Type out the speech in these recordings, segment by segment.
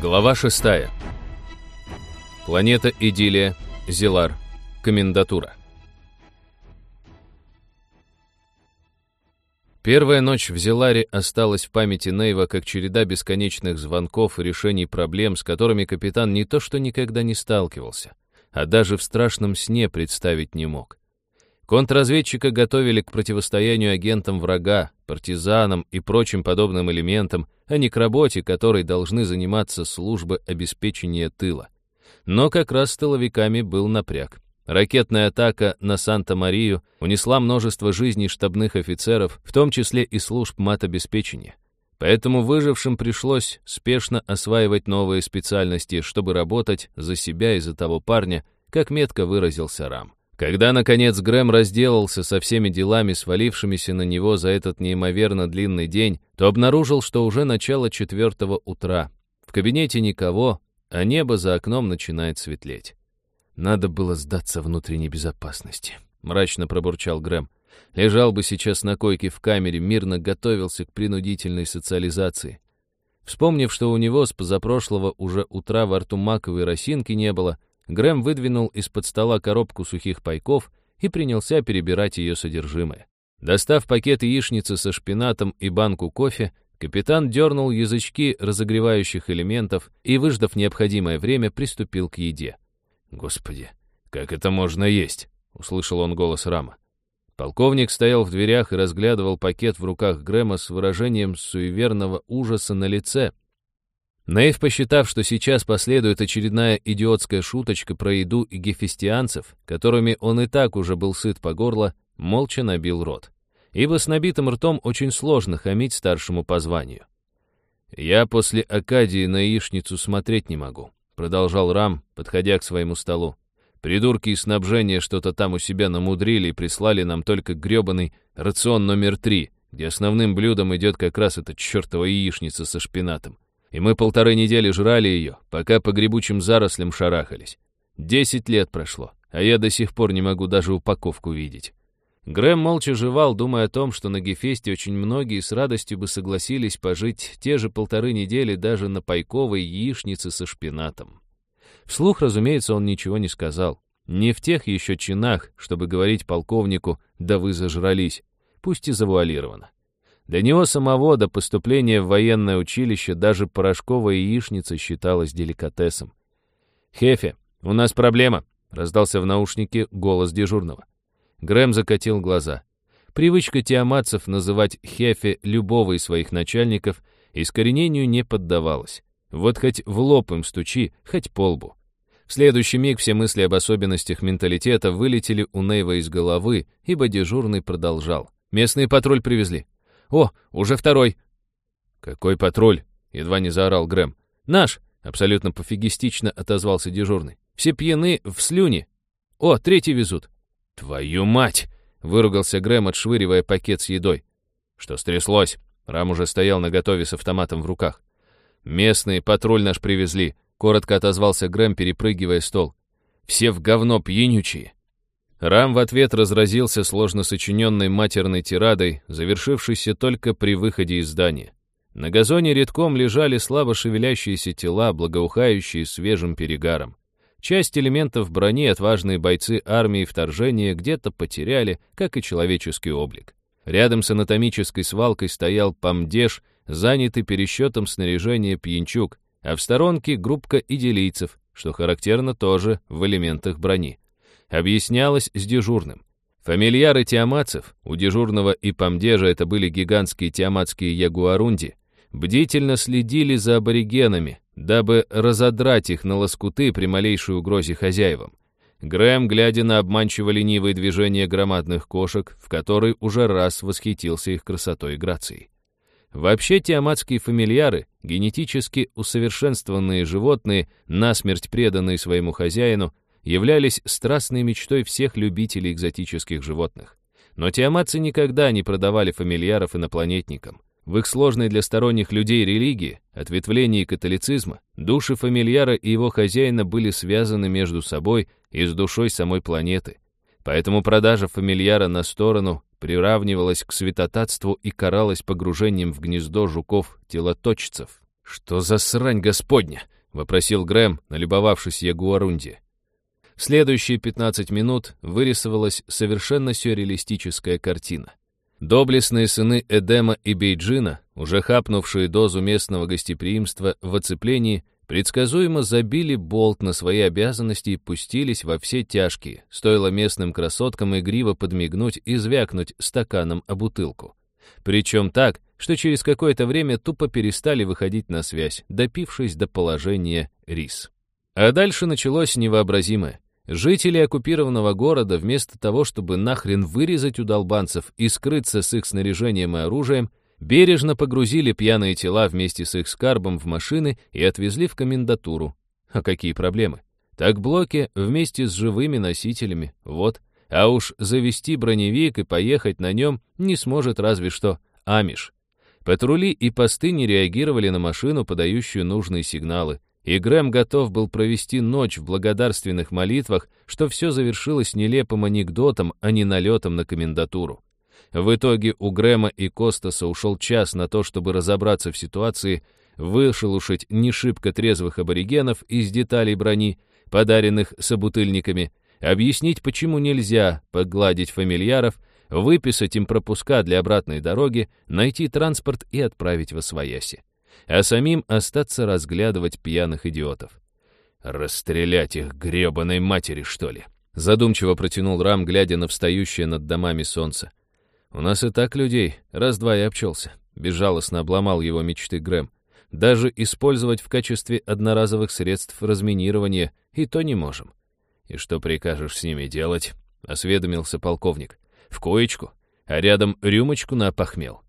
Глава 6. Планета Идиллия, Зелар, комендатура. Первая ночь в Зеларе осталась в памяти Нейва как череда бесконечных звонков и решений проблем, с которыми капитан не то что никогда не сталкивался, а даже в страшном сне представить не мог. Контрразведчика готовили к противостоянию агентам врага, партизанам и прочим подобным элементам, а не к работе, которой должны заниматься службы обеспечения тыла. Но как раз с тыловиками был напряг. Ракетная атака на Санта-Марию унесла множество жизней штабных офицеров, в том числе и служб матобеспечения. Поэтому выжившим пришлось спешно осваивать новые специальности, чтобы работать за себя и за того парня, как метко выразился Рам. Когда, наконец, Грэм разделался со всеми делами, свалившимися на него за этот неимоверно длинный день, то обнаружил, что уже начало четвертого утра. В кабинете никого, а небо за окном начинает светлеть. «Надо было сдаться внутренней безопасности», — мрачно пробурчал Грэм. «Лежал бы сейчас на койке в камере, мирно готовился к принудительной социализации». Вспомнив, что у него с позапрошлого уже утра во рту маковой росинки не было, Грэм выдвинул из-под стола коробку сухих пайков и принялся перебирать ее содержимое. Достав пакет яичницы со шпинатом и банку кофе, капитан дернул язычки разогревающих элементов и, выждав необходимое время, приступил к еде. «Господи, как это можно есть?» — услышал он голос Рама. Полковник стоял в дверях и разглядывал пакет в руках Грэма с выражением суеверного ужаса на лице — Нейв, посчитав, что сейчас последует очередная идиотская шуточка про еду и гефестианцев, которыми он и так уже был сыт по горло, молча набил рот. Ибо с набитым ртом очень сложно хамить старшему по званию. «Я после Акадии на яичницу смотреть не могу», — продолжал Рам, подходя к своему столу. «Придурки из снабжения что-то там у себя намудрили и прислали нам только грёбаный рацион номер три, где основным блюдом идет как раз эта чертова яичница со шпинатом и мы полторы недели жрали ее, пока по грибучим зарослям шарахались. Десять лет прошло, а я до сих пор не могу даже упаковку видеть. Грэм молча жевал, думая о том, что на Гефесте очень многие с радостью бы согласились пожить те же полторы недели даже на пайковой яичнице со шпинатом. Вслух, разумеется, он ничего не сказал. Не в тех еще чинах, чтобы говорить полковнику «да вы зажрались», пусть и завуалировано. Для него самого до поступления в военное училище даже порошковая яичница считалась деликатесом. «Хефе, у нас проблема», — раздался в наушнике голос дежурного. Грэм закатил глаза. Привычка тиаматцев называть Хефе любого из своих начальников искоренению не поддавалась. Вот хоть в лоб им стучи, хоть по лбу. В следующий миг все мысли об особенностях менталитета вылетели у Нейва из головы, ибо дежурный продолжал. «Местный патруль привезли. «О, уже второй!» «Какой патруль?» — едва не заорал Грэм. «Наш!» — абсолютно пофигистично отозвался дежурный. «Все пьяны в слюне. О, третий везут!» «Твою мать!» — выругался Грэм, отшвыривая пакет с едой. «Что стряслось?» Рам уже стоял наготове с автоматом в руках. «Местные патруль наш привезли», — коротко отозвался Грэм, перепрыгивая стол. «Все в говно пьянючие. Рам в ответ разразился сложно сочиненной матерной тирадой, завершившейся только при выходе из здания. На газоне редком лежали слабо шевелящиеся тела, благоухающие свежим перегаром. Часть элементов брони отважные бойцы армии вторжения где-то потеряли, как и человеческий облик. Рядом с анатомической свалкой стоял помдеж, занятый пересчетом снаряжения пьянчук, а в сторонке группка идилийцев, что характерно тоже в элементах брони объяснялось с дежурным. Фамильяры тиаматцев, у дежурного и помдежа это были гигантские тиаматские ягуарунди, бдительно следили за аборигенами, дабы разодрать их на лоскуты при малейшей угрозе хозяевам. Грэм, глядя на обманчиво ленивые движения громадных кошек, в которой уже раз восхитился их красотой и грацией. Вообще тиаматские фамильяры, генетически усовершенствованные животные, насмерть преданные своему хозяину, являлись страстной мечтой всех любителей экзотических животных. Но тиаматцы никогда не продавали фамильяров инопланетникам. В их сложной для сторонних людей религии, ответвлении католицизма, души фамильяра и его хозяина были связаны между собой и с душой самой планеты. Поэтому продажа фамильяра на сторону приравнивалась к святотатству и каралась погружением в гнездо жуков-телоточцев. «Что за срань господня?» — вопросил Грэм, налюбовавшись Ягуарунди. Следующие 15 минут вырисовалась совершенно сюрреалистическая картина. Доблестные сыны Эдема и Бейджина, уже хапнувшие дозу местного гостеприимства в оцеплении, предсказуемо забили болт на свои обязанности и пустились во все тяжкие, стоило местным красоткам игриво подмигнуть и звякнуть стаканом о бутылку. Причем так, что через какое-то время тупо перестали выходить на связь, допившись до положения рис. А дальше началось невообразимое. Жители оккупированного города, вместо того, чтобы нахрен вырезать у долбанцев и скрыться с их снаряжением и оружием, бережно погрузили пьяные тела вместе с их скарбом в машины и отвезли в комендатуру. А какие проблемы? Так блоки вместе с живыми носителями, вот. А уж завести броневик и поехать на нем не сможет разве что Амиш. Патрули и посты не реагировали на машину, подающую нужные сигналы. И Грэм готов был провести ночь в благодарственных молитвах, что все завершилось нелепым анекдотом, а не налетом на комендатуру. В итоге у Грэма и Костаса ушел час на то, чтобы разобраться в ситуации, вышелушить не шибко трезвых аборигенов из деталей брони, подаренных собутыльниками, объяснить, почему нельзя погладить фамильяров, выписать им пропуска для обратной дороги, найти транспорт и отправить в Освояси а самим остаться разглядывать пьяных идиотов. «Расстрелять их гребаной матери, что ли?» Задумчиво протянул Рам, глядя на встающее над домами солнце. «У нас и так людей, раз-два и обчелся», — безжалостно обломал его мечты Грэм. «Даже использовать в качестве одноразовых средств разминирования и то не можем». «И что прикажешь с ними делать?» — осведомился полковник. «В коечку, а рядом рюмочку на опохмел».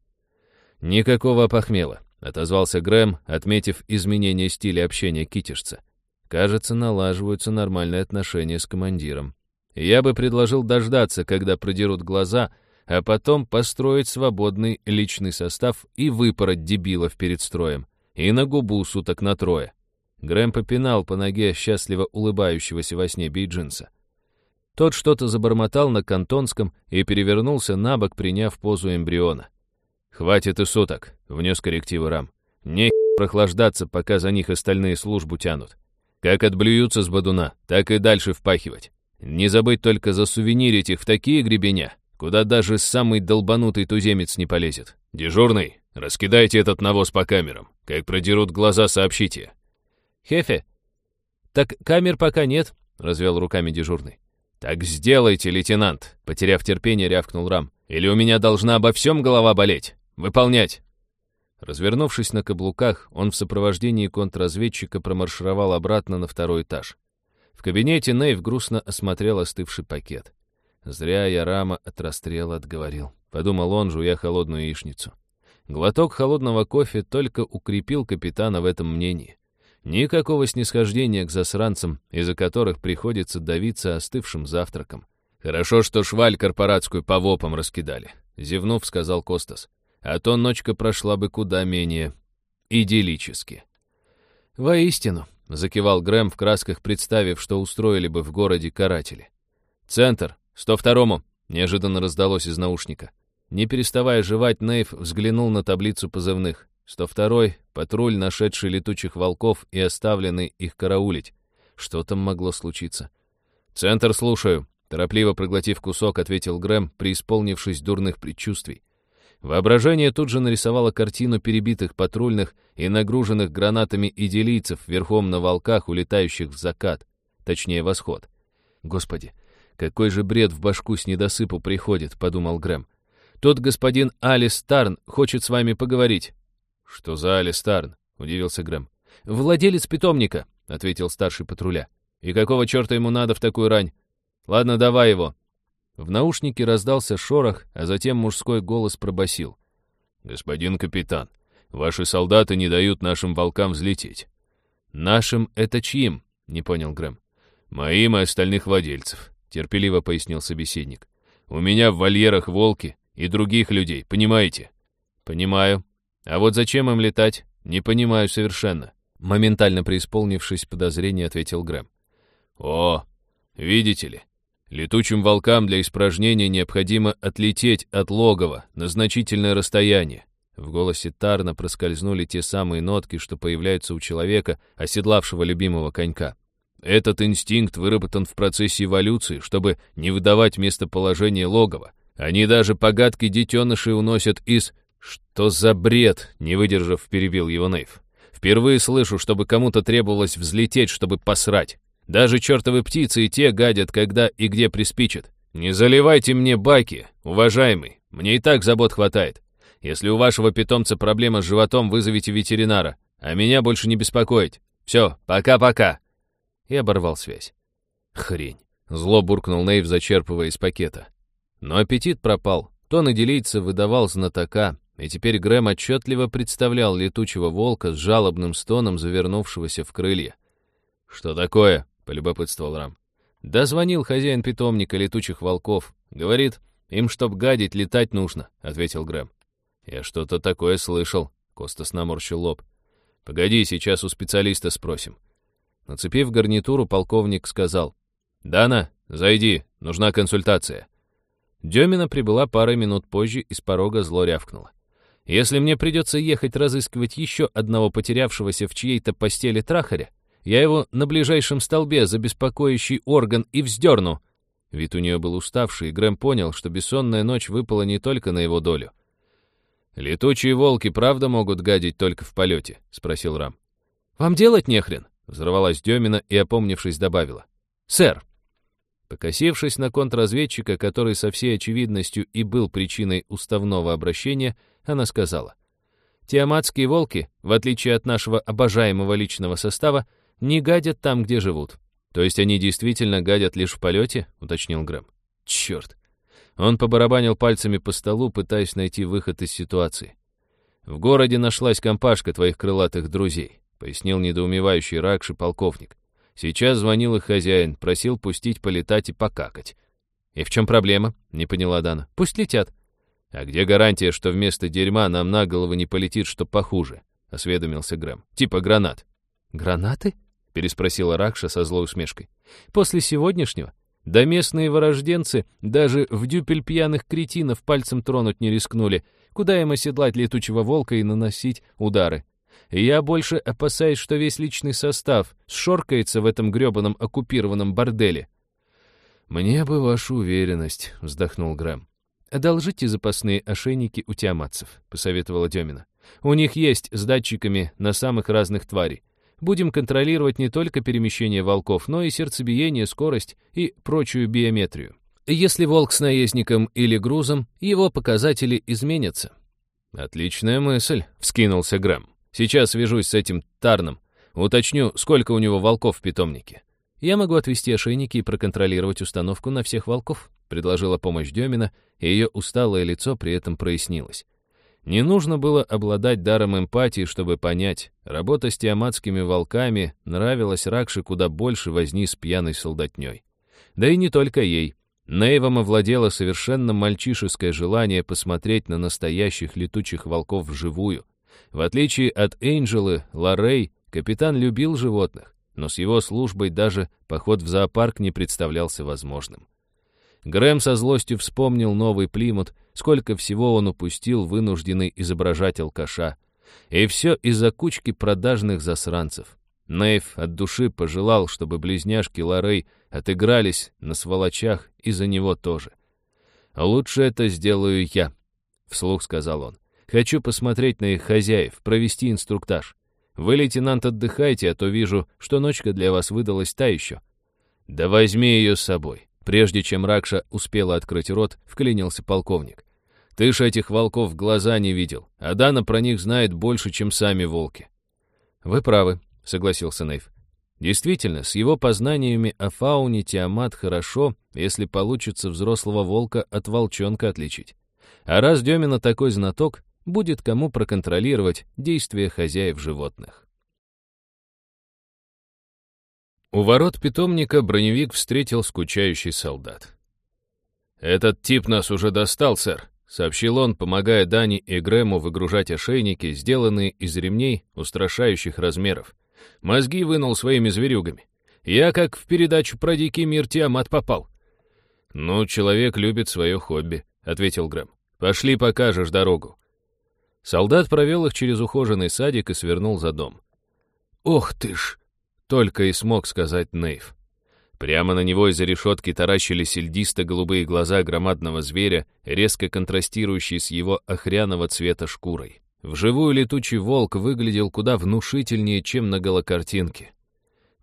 «Никакого опохмела. — отозвался Грэм, отметив изменение стиля общения китежца. «Кажется, налаживаются нормальные отношения с командиром. Я бы предложил дождаться, когда продерут глаза, а потом построить свободный личный состав и выпороть дебилов перед строем. И на губу суток на трое». Грэм попинал по ноге счастливо улыбающегося во сне Бейджинса. Тот что-то забормотал на кантонском и перевернулся на бок, приняв позу эмбриона. «Хватит и суток», — внес коррективы Рам. «Не прохлаждаться, пока за них остальные службу тянут. Как отблюются с бодуна, так и дальше впахивать. Не забыть только засувенирить их в такие гребеня, куда даже самый долбанутый туземец не полезет. Дежурный, раскидайте этот навоз по камерам. Как продерут глаза, сообщите». «Хефе, так камер пока нет», — развел руками дежурный. «Так сделайте, лейтенант», — потеряв терпение, рявкнул Рам. «Или у меня должна обо всем голова болеть?» «Выполнять!» Развернувшись на каблуках, он в сопровождении контрразведчика промаршировал обратно на второй этаж. В кабинете Нейв грустно осмотрел остывший пакет. «Зря я рама от расстрела отговорил», — подумал он, жуя холодную яичницу. Глоток холодного кофе только укрепил капитана в этом мнении. Никакого снисхождения к засранцам, из-за которых приходится давиться остывшим завтраком. «Хорошо, что шваль корпоратскую по вопам раскидали», — зевнув, сказал Костас а то ночка прошла бы куда менее идиллически. «Воистину», — закивал Грэм в красках, представив, что устроили бы в городе каратели. «Центр, 102-му», — неожиданно раздалось из наушника. Не переставая жевать, Нейв взглянул на таблицу позывных. 102-й — патруль, нашедший летучих волков и оставленный их караулить. Что там могло случиться? «Центр, слушаю», — торопливо проглотив кусок, ответил Грэм, преисполнившись дурных предчувствий. Воображение тут же нарисовало картину перебитых патрульных и нагруженных гранатами идилийцев верхом на волках, улетающих в закат, точнее, восход. «Господи, какой же бред в башку с недосыпу приходит», — подумал Грэм. «Тот господин Алис Тарн хочет с вами поговорить». «Что за Алис Тарн?» — удивился Грэм. «Владелец питомника», — ответил старший патруля. «И какого черта ему надо в такую рань? Ладно, давай его. В наушнике раздался шорох, а затем мужской голос пробасил. «Господин капитан, ваши солдаты не дают нашим волкам взлететь». «Нашим — это чьим?» — не понял Грэм. «Моим и остальных владельцев», — терпеливо пояснил собеседник. «У меня в вольерах волки и других людей, понимаете?» «Понимаю. А вот зачем им летать? Не понимаю совершенно». Моментально преисполнившись подозрения, ответил Грэм. «О, видите ли, Летучим волкам для испражнения необходимо отлететь от логова на значительное расстояние, В голосе Тарна проскользнули те самые нотки, что появляются у человека, оседлавшего любимого конька. Этот инстинкт выработан в процессе эволюции, чтобы не выдавать местоположение логова. Они даже погадки детенышей уносят из... «Что за бред?» — не выдержав, перебил его Нейв. «Впервые слышу, чтобы кому-то требовалось взлететь, чтобы посрать. Даже чертовы птицы и те гадят, когда и где приспичат. Не заливайте мне баки, уважаемый, мне и так забот хватает. Если у вашего питомца проблема с животом, вызовите ветеринара, а меня больше не беспокоить. Все, пока-пока!» И оборвал связь. «Хрень!» — зло буркнул Нейв, зачерпывая из пакета. Но аппетит пропал. Тон идилийца выдавал знатока, и теперь Грэм отчетливо представлял летучего волка с жалобным стоном, завернувшегося в крылья. «Что такое?» — полюбопытствовал Рам. «Да звонил хозяин питомника летучих волков. Говорит, им, чтоб гадить, летать нужно», — ответил Грэм. «Я что-то такое слышал», — Костас наморщил лоб. «Погоди, сейчас у специалиста спросим». Нацепив гарнитуру, полковник сказал. «Дана, зайди, нужна консультация». Демина прибыла парой минут позже и с порога зло рявкнула. «Если мне придется ехать разыскивать еще одного потерявшегося в чьей-то постели трахаря, я его на ближайшем столбе за беспокоящий орган и вздерну». Вид у нее был уставший, и Грэм понял, что бессонная ночь выпала не только на его долю. «Летучие волки правда могут гадить только в полете?» — спросил Рам. «Вам делать нехрен?» — взорвалась Демина и, опомнившись, добавила. «Сэр, Покосившись на контрразведчика, который со всей очевидностью и был причиной уставного обращения, она сказала, «Тиаматские волки, в отличие от нашего обожаемого личного состава, не гадят там, где живут». «То есть они действительно гадят лишь в полете?» — уточнил Грэм. «Черт!» Он побарабанил пальцами по столу, пытаясь найти выход из ситуации. «В городе нашлась компашка твоих крылатых друзей», — пояснил недоумевающий Ракши полковник. Сейчас звонил их хозяин, просил пустить полетать и покакать. «И в чем проблема?» — не поняла Дана. «Пусть летят». «А где гарантия, что вместо дерьма нам на голову не полетит что похуже?» — осведомился Грэм. «Типа гранат». «Гранаты?» — переспросила Ракша со злой усмешкой. «После сегодняшнего? Да местные ворожденцы даже в дюпель пьяных кретинов пальцем тронуть не рискнули. Куда им оседлать летучего волка и наносить удары? я больше опасаюсь, что весь личный состав сшоркается в этом грёбаном оккупированном борделе. «Мне бы вашу уверенность», — вздохнул Грэм. «Одолжите запасные ошейники у тиаматцев», — посоветовала Демина. «У них есть с датчиками на самых разных тварей. Будем контролировать не только перемещение волков, но и сердцебиение, скорость и прочую биометрию. Если волк с наездником или грузом, его показатели изменятся». «Отличная мысль», — вскинулся Грэм. Сейчас свяжусь с этим Тарном. Уточню, сколько у него волков в питомнике. Я могу отвести ошейники и проконтролировать установку на всех волков, предложила помощь Демина, и ее усталое лицо при этом прояснилось. Не нужно было обладать даром эмпатии, чтобы понять, работа с тиаматскими волками нравилась Ракше куда больше возни с пьяной солдатней. Да и не только ей. Нейвом овладело совершенно мальчишеское желание посмотреть на настоящих летучих волков вживую. В отличие от Энджелы, Лоррей, капитан любил животных, но с его службой даже поход в зоопарк не представлялся возможным. Грэм со злостью вспомнил новый Плимут, сколько всего он упустил, вынужденный изображать алкаша. И все из-за кучки продажных засранцев. Нейв от души пожелал, чтобы близняшки Лоррей отыгрались на сволочах и за него тоже. «Лучше это сделаю я», — вслух сказал он. Хочу посмотреть на их хозяев, провести инструктаж. Вы, лейтенант, отдыхайте, а то вижу, что ночка для вас выдалась та еще. Да возьми ее с собой. Прежде чем Ракша успела открыть рот, вклинился полковник. Ты ж этих волков в глаза не видел, а Дана про них знает больше, чем сами волки. Вы правы, согласился Нейв. Действительно, с его познаниями о фауне Тиамат хорошо, если получится взрослого волка от волчонка отличить. А раз Демина такой знаток, будет кому проконтролировать действия хозяев животных. У ворот питомника броневик встретил скучающий солдат. «Этот тип нас уже достал, сэр», — сообщил он, помогая Дани и Грэму выгружать ошейники, сделанные из ремней устрашающих размеров. Мозги вынул своими зверюгами. Я как в передачу про дикий мир Тиамат попал. «Ну, человек любит свое хобби», — ответил Грэм. «Пошли покажешь дорогу». Солдат провел их через ухоженный садик и свернул за дом. «Ох ты ж!» — только и смог сказать Нейв. Прямо на него из-за решетки таращились льдисто-голубые глаза громадного зверя, резко контрастирующие с его охряного цвета шкурой. Вживую летучий волк выглядел куда внушительнее, чем на голокартинке.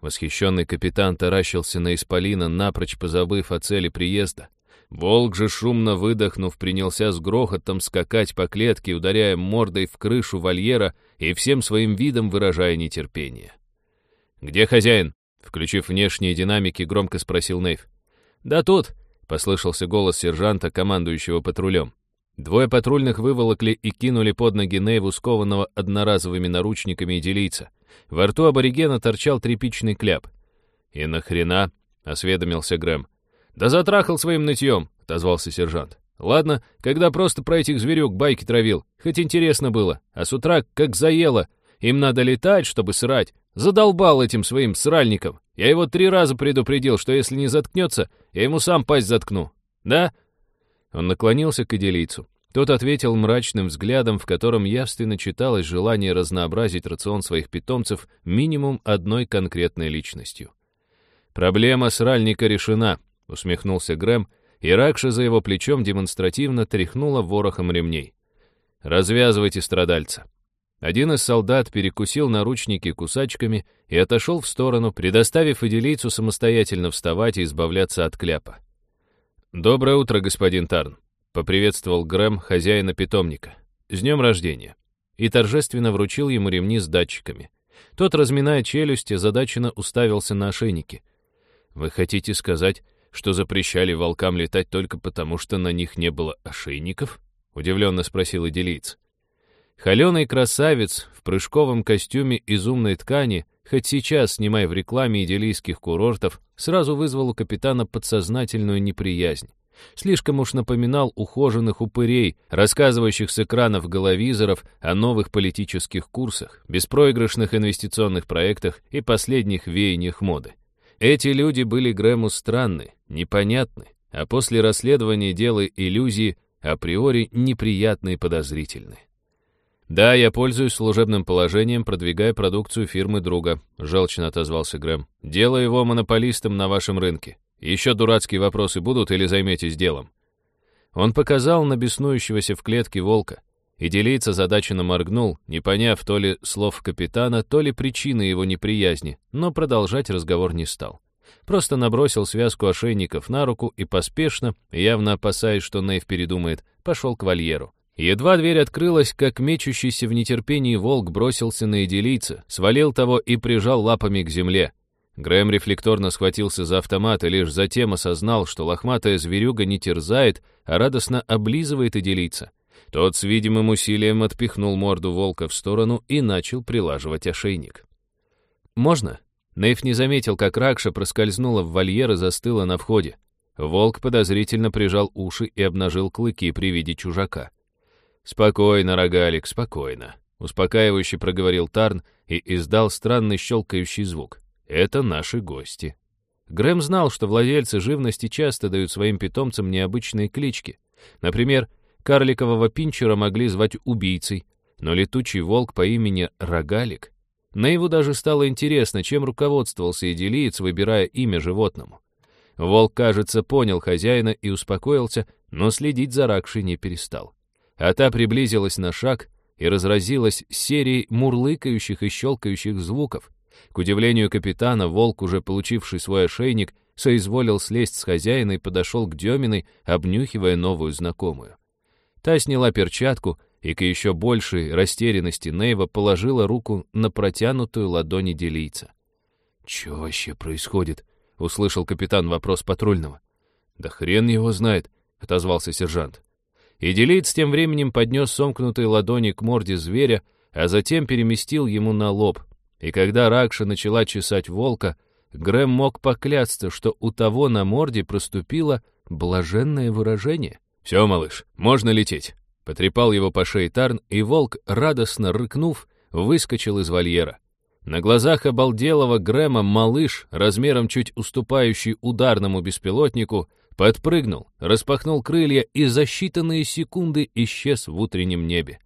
Восхищенный капитан таращился на исполина, напрочь позабыв о цели приезда. Волк же, шумно выдохнув, принялся с грохотом скакать по клетке, ударяя мордой в крышу вольера и всем своим видом выражая нетерпение. «Где хозяин?» Включив внешние динамики, громко спросил Нейв. «Да тут!» — послышался голос сержанта, командующего патрулем. Двое патрульных выволокли и кинули под ноги Нейву скованного одноразовыми наручниками идилийца. Во рту аборигена торчал тряпичный кляп. «И нахрена?» — осведомился Грэм. «Да затрахал своим нытьем», — отозвался сержант. «Ладно, когда просто про этих зверюк байки травил, хоть интересно было, а с утра как заело, им надо летать, чтобы срать. Задолбал этим своим сральником. Я его три раза предупредил, что если не заткнется, я ему сам пасть заткну. Да?» Он наклонился к идилийцу. Тот ответил мрачным взглядом, в котором явственно читалось желание разнообразить рацион своих питомцев минимум одной конкретной личностью. «Проблема сральника решена», — усмехнулся Грэм, и Ракша за его плечом демонстративно тряхнула ворохом ремней. «Развязывайте страдальца». Один из солдат перекусил наручники кусачками и отошел в сторону, предоставив идилийцу самостоятельно вставать и избавляться от кляпа. «Доброе утро, господин Тарн», — поприветствовал Грэм хозяина питомника. «С днем рождения!» и торжественно вручил ему ремни с датчиками. Тот, разминая челюсти, задаченно уставился на ошейники. «Вы хотите сказать, что запрещали волкам летать только потому, что на них не было ошейников?» — удивленно спросил идилиец. Холеный красавец в прыжковом костюме из умной ткани, хоть сейчас, снимая в рекламе идиллийских курортов, сразу вызвал у капитана подсознательную неприязнь. Слишком уж напоминал ухоженных упырей, рассказывающих с экранов головизоров о новых политических курсах, беспроигрышных инвестиционных проектах и последних веяниях моды. Эти люди были Грэму странны, непонятны, а после расследования дела иллюзии априори неприятны и подозрительны. «Да, я пользуюсь служебным положением, продвигая продукцию фирмы друга», — желчно отозвался Грэм. «Делаю его монополистом на вашем рынке. Еще дурацкие вопросы будут или займетесь делом?» Он показал на беснующегося в клетке волка. И делийца задаченно моргнул, не поняв то ли слов капитана, то ли причины его неприязни, но продолжать разговор не стал. Просто набросил связку ошейников на руку и поспешно, явно опасаясь, что Нейв передумает, пошел к вольеру. Едва дверь открылась, как мечущийся в нетерпении волк бросился на идилийца, свалил того и прижал лапами к земле. Грэм рефлекторно схватился за автомат и лишь затем осознал, что лохматая зверюга не терзает, а радостно облизывает идилийца. Тот с видимым усилием отпихнул морду волка в сторону и начал прилаживать ошейник. «Можно?» Нейф не заметил, как Ракша проскользнула в вольер и застыла на входе. Волк подозрительно прижал уши и обнажил клыки при виде чужака. «Спокойно, рогалик, спокойно», — успокаивающе проговорил Тарн и издал странный щелкающий звук. «Это наши гости». Грэм знал, что владельцы живности часто дают своим питомцам необычные клички. Например, карликового пинчера могли звать убийцей, но летучий волк по имени Рогалик. Наиву даже стало интересно, чем руководствовался идилиец, выбирая имя животному. Волк, кажется, понял хозяина и успокоился, но следить за Ракшей не перестал а та приблизилась на шаг и разразилась серией мурлыкающих и щелкающих звуков. К удивлению капитана, волк, уже получивший свой ошейник, соизволил слезть с хозяина и подошел к Деминой, обнюхивая новую знакомую. Та сняла перчатку и, к еще большей растерянности Нейва, положила руку на протянутую ладони делийца. «Чё вообще происходит?» — услышал капитан вопрос патрульного. «Да хрен его знает», — отозвался сержант. И делиц тем временем поднес сомкнутые ладони к морде зверя, а затем переместил ему на лоб. И когда Ракша начала чесать волка, Грэм мог поклясться, что у того на морде проступило блаженное выражение. «Все, малыш, можно лететь». Потрепал его по шее Тарн, и волк, радостно рыкнув, выскочил из вольера. На глазах обалделого Грэма малыш, размером чуть уступающий ударному беспилотнику, Подпрыгнул, распахнул крылья и за считанные секунды исчез в утреннем небе.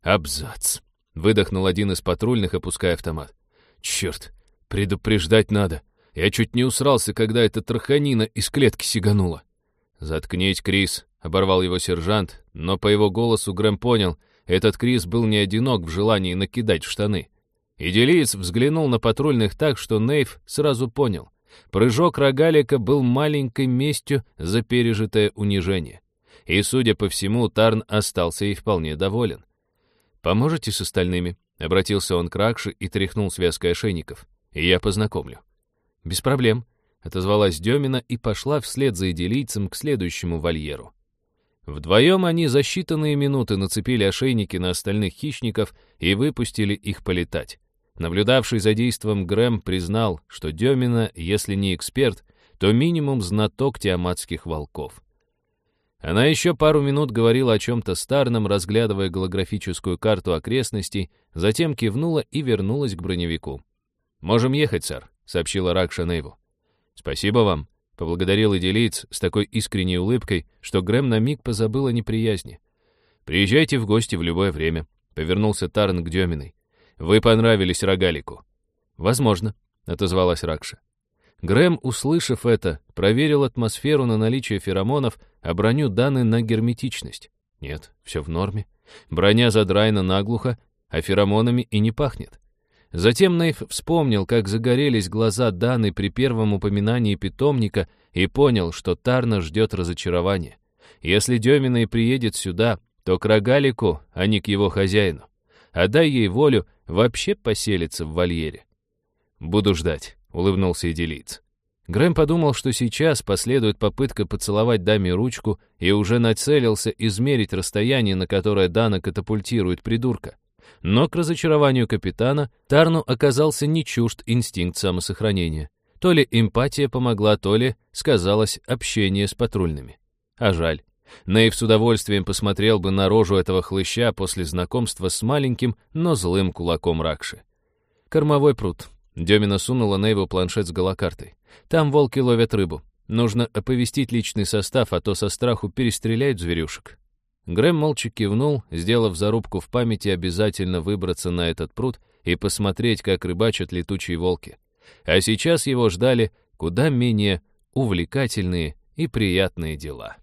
«Абзац!» — выдохнул один из патрульных, опуская автомат. «Черт, предупреждать надо. Я чуть не усрался, когда эта траханина из клетки сиганула». «Заткнись, Крис», — оборвал его сержант, но по его голосу Грэм понял, этот Крис был не одинок в желании накидать в штаны. Иделиец взглянул на патрульных так, что Нейв сразу понял. Прыжок рогалика был маленькой местью за пережитое унижение. И, судя по всему, Тарн остался и вполне доволен. «Поможете с остальными?» — обратился он к Ракше и тряхнул связкой ошейников. «И я познакомлю». «Без проблем», — отозвалась Демина и пошла вслед за идилийцем к следующему вольеру. Вдвоем они за считанные минуты нацепили ошейники на остальных хищников и выпустили их полетать. Наблюдавший за действом Грэм признал, что Демина, если не эксперт, то минимум знаток тиаматских волков. Она еще пару минут говорила о чем-то старном, разглядывая голографическую карту окрестностей, затем кивнула и вернулась к броневику. «Можем ехать, сэр», — сообщила Ракша Нейву. «Спасибо вам», — поблагодарил Иделиц с такой искренней улыбкой, что Грэм на миг позабыл о неприязни. «Приезжайте в гости в любое время», — повернулся Тарн к Деминой. Вы понравились Рогалику». «Возможно», — отозвалась Ракша. Грэм, услышав это, проверил атмосферу на наличие феромонов, а броню Даны на герметичность. Нет, все в норме. Броня задрайна наглухо, а феромонами и не пахнет. Затем Нейв вспомнил, как загорелись глаза Даны при первом упоминании питомника и понял, что Тарна ждет разочарования. Если Демина и приедет сюда, то к Рогалику, а не к его хозяину. А дай ей волю, вообще поселится в вольере. «Буду ждать», — улыбнулся идилиец. Грэм подумал, что сейчас последует попытка поцеловать даме ручку и уже нацелился измерить расстояние, на которое Дана катапультирует придурка. Но к разочарованию капитана Тарну оказался не чужд инстинкт самосохранения. То ли эмпатия помогла, то ли сказалось общение с патрульными. А жаль. Нейв с удовольствием посмотрел бы на рожу этого хлыща после знакомства с маленьким, но злым кулаком Ракши. Кормовой пруд. Демина сунула Нейву планшет с голокартой. Там волки ловят рыбу. Нужно оповестить личный состав, а то со страху перестреляют зверюшек. Грэм молча кивнул, сделав зарубку в памяти обязательно выбраться на этот пруд и посмотреть, как рыбачат летучие волки. А сейчас его ждали куда менее увлекательные и приятные дела.